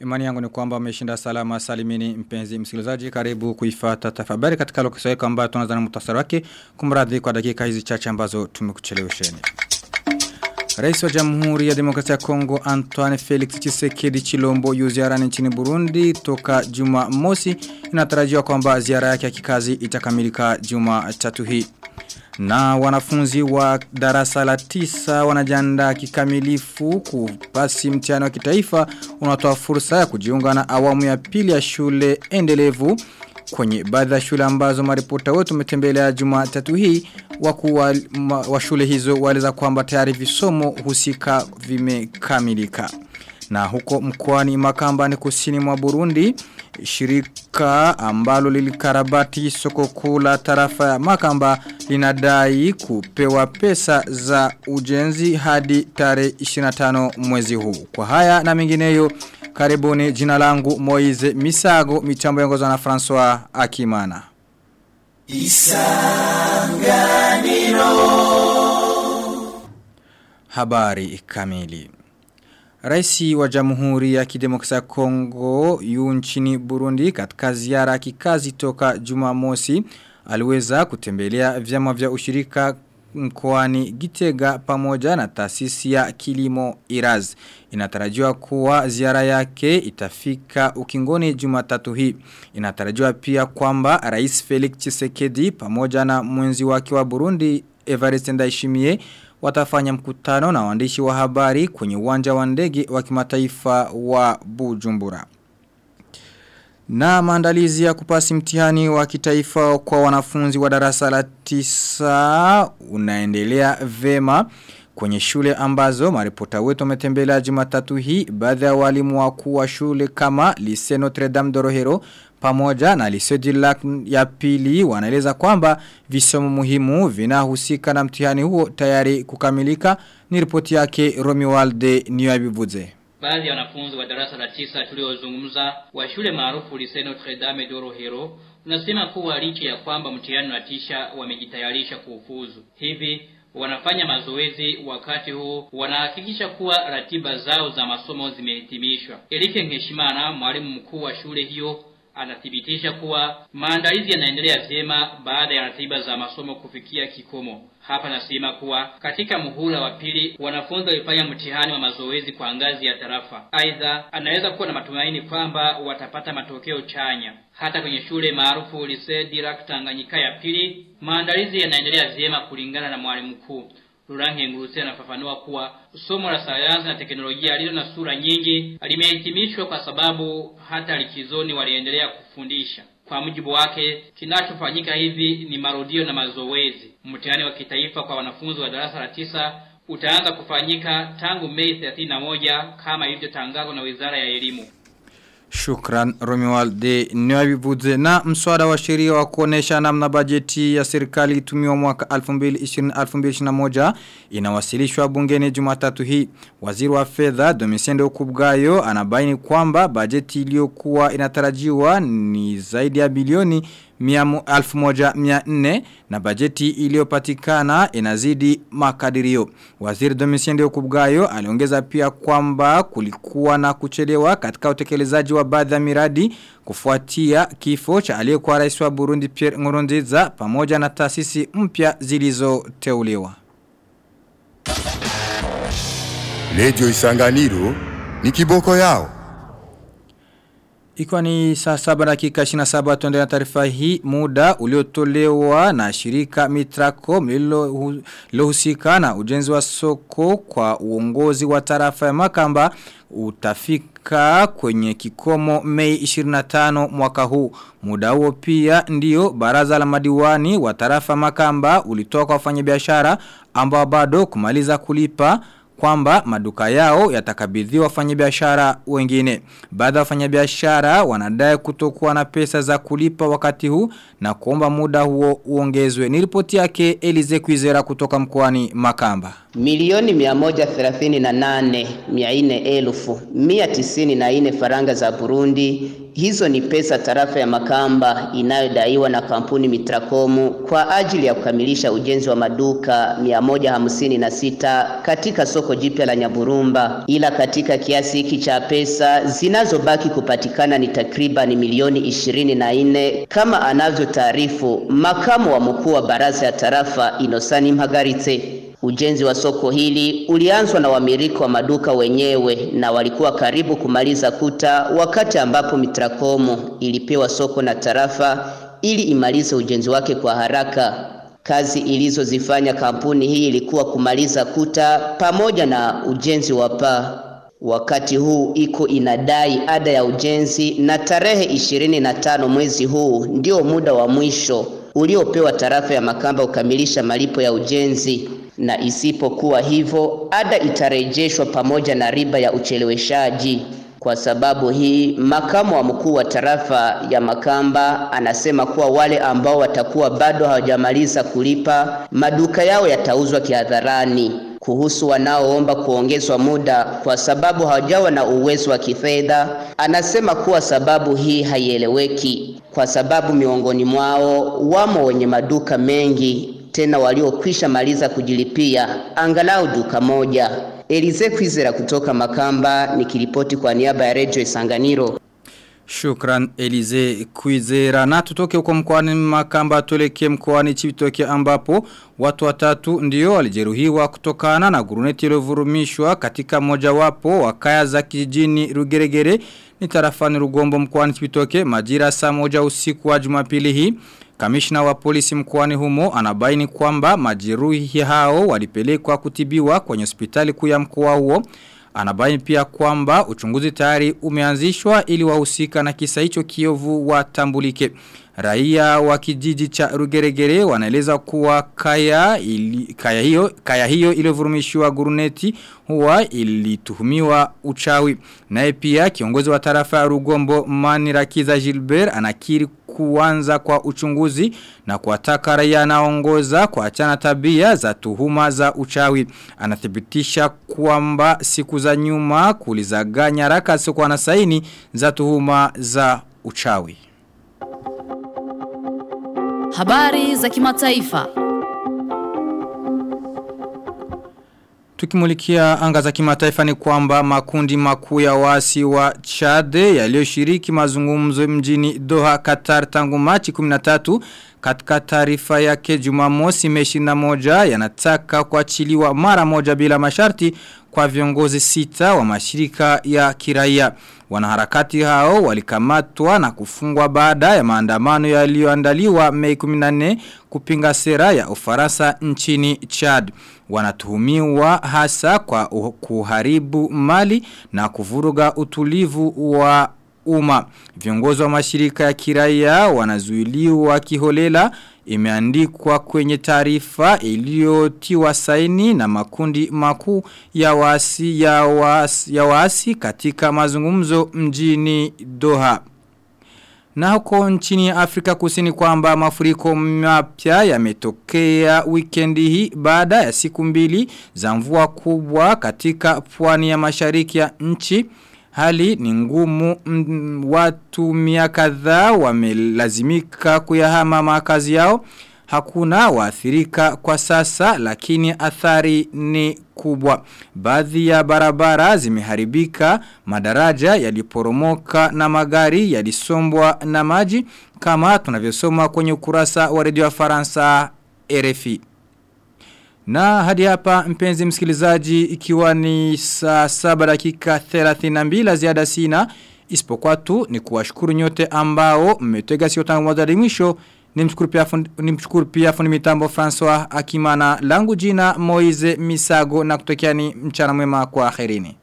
Imani yangu ni kwamba umeshinda salama salimini mpenzi msikilizaji karibu kuifata tafabari katika lokisoe kwamba tunaanza na muhtasari wake kumradhi kwa dakika hizi chache ambazo tumekuchelewesheni. Rais wa Jamhuri ya Demokrasia ya Kongo Antoine Felix Tshisekedi Chilombo yu ziarani nchini Burundi toka Juma Mosi inatarajiwa kwamba ziara yake ya kikazi itakamilika Juma tatu hii. Na wanafunzi wa darasa la tisa wanajiandaa kikamilifu kupasi mtihani wa kitaifa unatoa fursa ya kujiunga na awamu ya pili ya shule endelevu kwenye baadhi ya shule ambazo maripota wetu umetembelea Jumatatu hii wakuu wa, wa shule hizo waeleza kwamba tayari visomo husika vimekamilika. Na huko mkoani Makamba ni kusini mwa Burundi, shirika ambalo lilikarabati soko kuu la tarafa ya Makamba linadai kupewa pesa za ujenzi hadi tare 25 mwezi huu. Kwa haya na mingineyo karibuni jina langu Moize Misago mitambo yongozwa na François Akimana. Isanganiro Habari kamili Raisi wa Jamhuri ya Kidemokrasia ya Kongo yu nchini Burundi katika ziara kikazi toka Jumamosi aliweza kutembelea vyama vya ushirika mkoani Gitega pamoja na taasisi ya kilimo Iraz. Inatarajiwa kuwa ziara yake itafika ukingoni Jumatatu hii. Inatarajiwa pia kwamba Rais Felix Tshisekedi pamoja na mwenzi wake wa Burundi Evariste Ndayishimiye watafanya mkutano na waandishi wa habari kwenye uwanja wa ndege wa kimataifa wa Bujumbura. Na maandalizi ya kupasi mtihani wa kitaifa kwa wanafunzi wa darasa la tisa unaendelea vema kwenye shule ambazo maripota wetu wametembelea Jumatatu hii baadhi ya walimu wakuu wa shule kama Lycée Notre Dame Dorohero pamoja na Lycée Dilac ya pili wanaeleza kwamba visomo muhimu vinahusika na mtihani huo tayari kukamilika ni ripoti yake Romualde Niyabivuze. Baadhi ya wanafunzi wa darasa la tisa tuliozungumza wa shule maarufu Lycée Notre Dame de Rohero unasema kuwa licha ya kwamba mtihani unatisha wamejitayarisha kuufuzu. Hivi wanafanya mazoezi wakati huu wanahakikisha kuwa ratiba zao za masomo zimehitimishwa. Erike Nkeshimana mwalimu mkuu wa shule hiyo anathibitisha kuwa maandalizi yanaendelea vyema baada ya ratiba za masomo kufikia kikomo. Hapa nasema kuwa katika muhula wa pili wanafunzi walifanya mtihani wa mazoezi kwa ngazi ya tarafa. Aidha, anaweza kuwa na matumaini kwamba watapata matokeo chanya. Hata kwenye shule maarufu Lycée Dirac Tanganyika ya pili, maandalizi yanaendelea vyema kulingana na mwalimu mkuu. Rurange Nguruse anafafanua kuwa somo la sayansi na teknolojia lilo na sura nyingi limehitimishwa kwa sababu hata likizoni waliendelea kufundisha. Kwa mujibu wake, kinachofanyika hivi ni marudio na mazoezi. Mtihani wa kitaifa kwa wanafunzi wa darasa la tisa utaanza kufanyika tangu Mei 31 kama ilivyotangazwa na Wizara ya Elimu. Shukran Romualde Nyabivuze na mswada wa sheria wa kuonesha namna bajeti ya serikali itumiwa mwaka 2020-2021 inawasilishwa bungeni Jumatatu hii. Waziri wa fedha Domisende Okubgayo anabaini kwamba bajeti iliyokuwa inatarajiwa ni zaidi ya bilioni 1400 na bajeti iliyopatikana inazidi makadirio. Waziri Domisende Okubgayo aliongeza pia kwamba kulikuwa na kuchelewa katika utekelezaji wa baadhi ya miradi kufuatia kifo cha aliyekuwa rais wa Burundi Pierre Nkurunziza pamoja na taasisi mpya zilizoteuliwa. Radio Isanganiro ni kiboko yao. Ikiwa ni saa saba dakika 27 tuendelea na taarifa hii muda uliotolewa na shirika Mitrako lilohusika na ujenzi wa soko kwa uongozi wa tarafa ya Makamba utafika kwenye kikomo Mei 25 mwaka huu. Muda huo pia ndio baraza la madiwani wa tarafa Makamba ulitoa kwa wafanyabiashara ambao bado kumaliza kulipa kwamba maduka yao yatakabidhiwa wafanyabiashara wengine. Baadhi ya wafanyabiashara wanadai kutokuwa na pesa za kulipa wakati huu na kuomba muda huo uongezwe. Ni ripoti yake Elize Kwizera kutoka mkoani Makamba. Milioni mia moja thelathini na nane mia nne elfu mia tisini na nne faranga za Burundi Hizo ni pesa tarafa ya Makamba inayodaiwa na kampuni Mitrakomu kwa ajili ya kukamilisha ujenzi wa maduka 156 katika soko jipya la Nyaburumba, ila katika kiasi hiki cha pesa zinazobaki kupatikana ni takriban milioni 24 kama anavyotaarifu makamu wa mkuu wa baraza ya tarafa Inosani Mpagaritse. Ujenzi wa soko hili ulianzwa na wamiliki wa maduka wenyewe na walikuwa karibu kumaliza kuta wakati ambapo Mitrakomo ilipewa soko na tarafa ili imalize ujenzi wake kwa haraka. Kazi ilizozifanya kampuni hii ilikuwa kumaliza kuta pamoja na ujenzi wa paa. Wakati huu iko inadai ada ya ujenzi na tarehe ishirini na tano mwezi huu ndio muda wa mwisho uliopewa tarafa ya Makamba kukamilisha malipo ya ujenzi na isipokuwa hivyo ada itarejeshwa pamoja na riba ya ucheleweshaji. Kwa sababu hii, makamu wa mkuu wa tarafa ya Makamba anasema kuwa wale ambao watakuwa bado hawajamaliza kulipa maduka yao yatauzwa kihadharani. Kuhusu wanaoomba kuongezwa muda kwa sababu hawajawa na uwezo wa kifedha, anasema kuwa sababu hii haieleweki, kwa sababu miongoni mwao wamo wenye maduka mengi tena waliokwisha maliza kujilipia angalau duka moja. Elize Kwizera kutoka Makamba nikiripoti kwa niaba ya Radio Isanganiro. Shukran Elize Kwizera na tutoke huko mkoani Makamba tuelekee mkoani Chibitoke ambapo watu watatu ndio walijeruhiwa kutokana na guruneti iliyovurumishwa katika mojawapo wa kaya za kijijini Rugeregere ni tarafani Rugombo mkoani Chibitoke majira saa moja usiku wa Jumapili hii Kamishna wa polisi mkoani humo anabaini kwamba majeruhi hao walipelekwa kutibiwa kwenye hospitali kuu ya mkoa huo. Anabaini pia kwamba uchunguzi tayari umeanzishwa ili wahusika na kisa hicho kiovu watambulike. Raia wa kijiji cha Rugeregere wanaeleza kuwa kaya, ili, kaya hiyo kaya hiyo iliyovurumishiwa guruneti huwa ilituhumiwa uchawi. Naye pia kiongozi wa tarafa ya Rugombo Manirakiza Gilbert anakiri kuanza kwa uchunguzi na kuwataka raia anaongoza kuachana tabia za tuhuma za uchawi. Anathibitisha kwamba siku za nyuma kulizaga nyaraka sikuwa na saini za tuhuma za uchawi. Habari za kimataifa. Tukimulikia anga za kimataifa ni kwamba makundi makuu ya wasi wa Chade yaliyoshiriki mazungumzo mjini Doha Qatar tangu Machi 13 katika taarifa yake Jumamosi Meshi na moja yanataka kuachiliwa mara moja bila masharti kwa viongozi sita wa mashirika ya kiraia. Wanaharakati hao walikamatwa na kufungwa baada ya maandamano yaliyoandaliwa Mei 14 kupinga sera ya Ufaransa nchini Chad. Wanatuhumiwa hasa kwa kuharibu mali na kuvuruga utulivu wa umma. Viongozi wa mashirika ya kiraia wanazuiliwa kiholela imeandikwa kwenye taarifa iliyotiwa saini na makundi makuu ya waasi ya wasi, ya wasi katika mazungumzo mjini Doha. Na huko nchini Afrika kusini kwamba mafuriko mapya yametokea wikendi hii baada ya siku mbili za mvua kubwa katika pwani ya mashariki ya nchi. Hali ni ngumu watu mia kadhaa wamelazimika kuyahama makazi yao. Hakuna waathirika kwa sasa lakini athari ni kubwa. Baadhi ya barabara zimeharibika, madaraja yaliporomoka na magari yalisombwa na maji kama tunavyosoma kwenye ukurasa wa redio ya Faransa RFI. Na hadi hapa mpenzi msikilizaji ikiwa ni saa saba dakika 32 ziada sina isipokuwa tu ni kuwashukuru nyote ambao mmetega sio tangu mwanzo hadi mwisho pia nimshukuru pia fundi mitambo François Akimana langu jina moise Misago na kutokea ni mchana mwema kwa akhirini.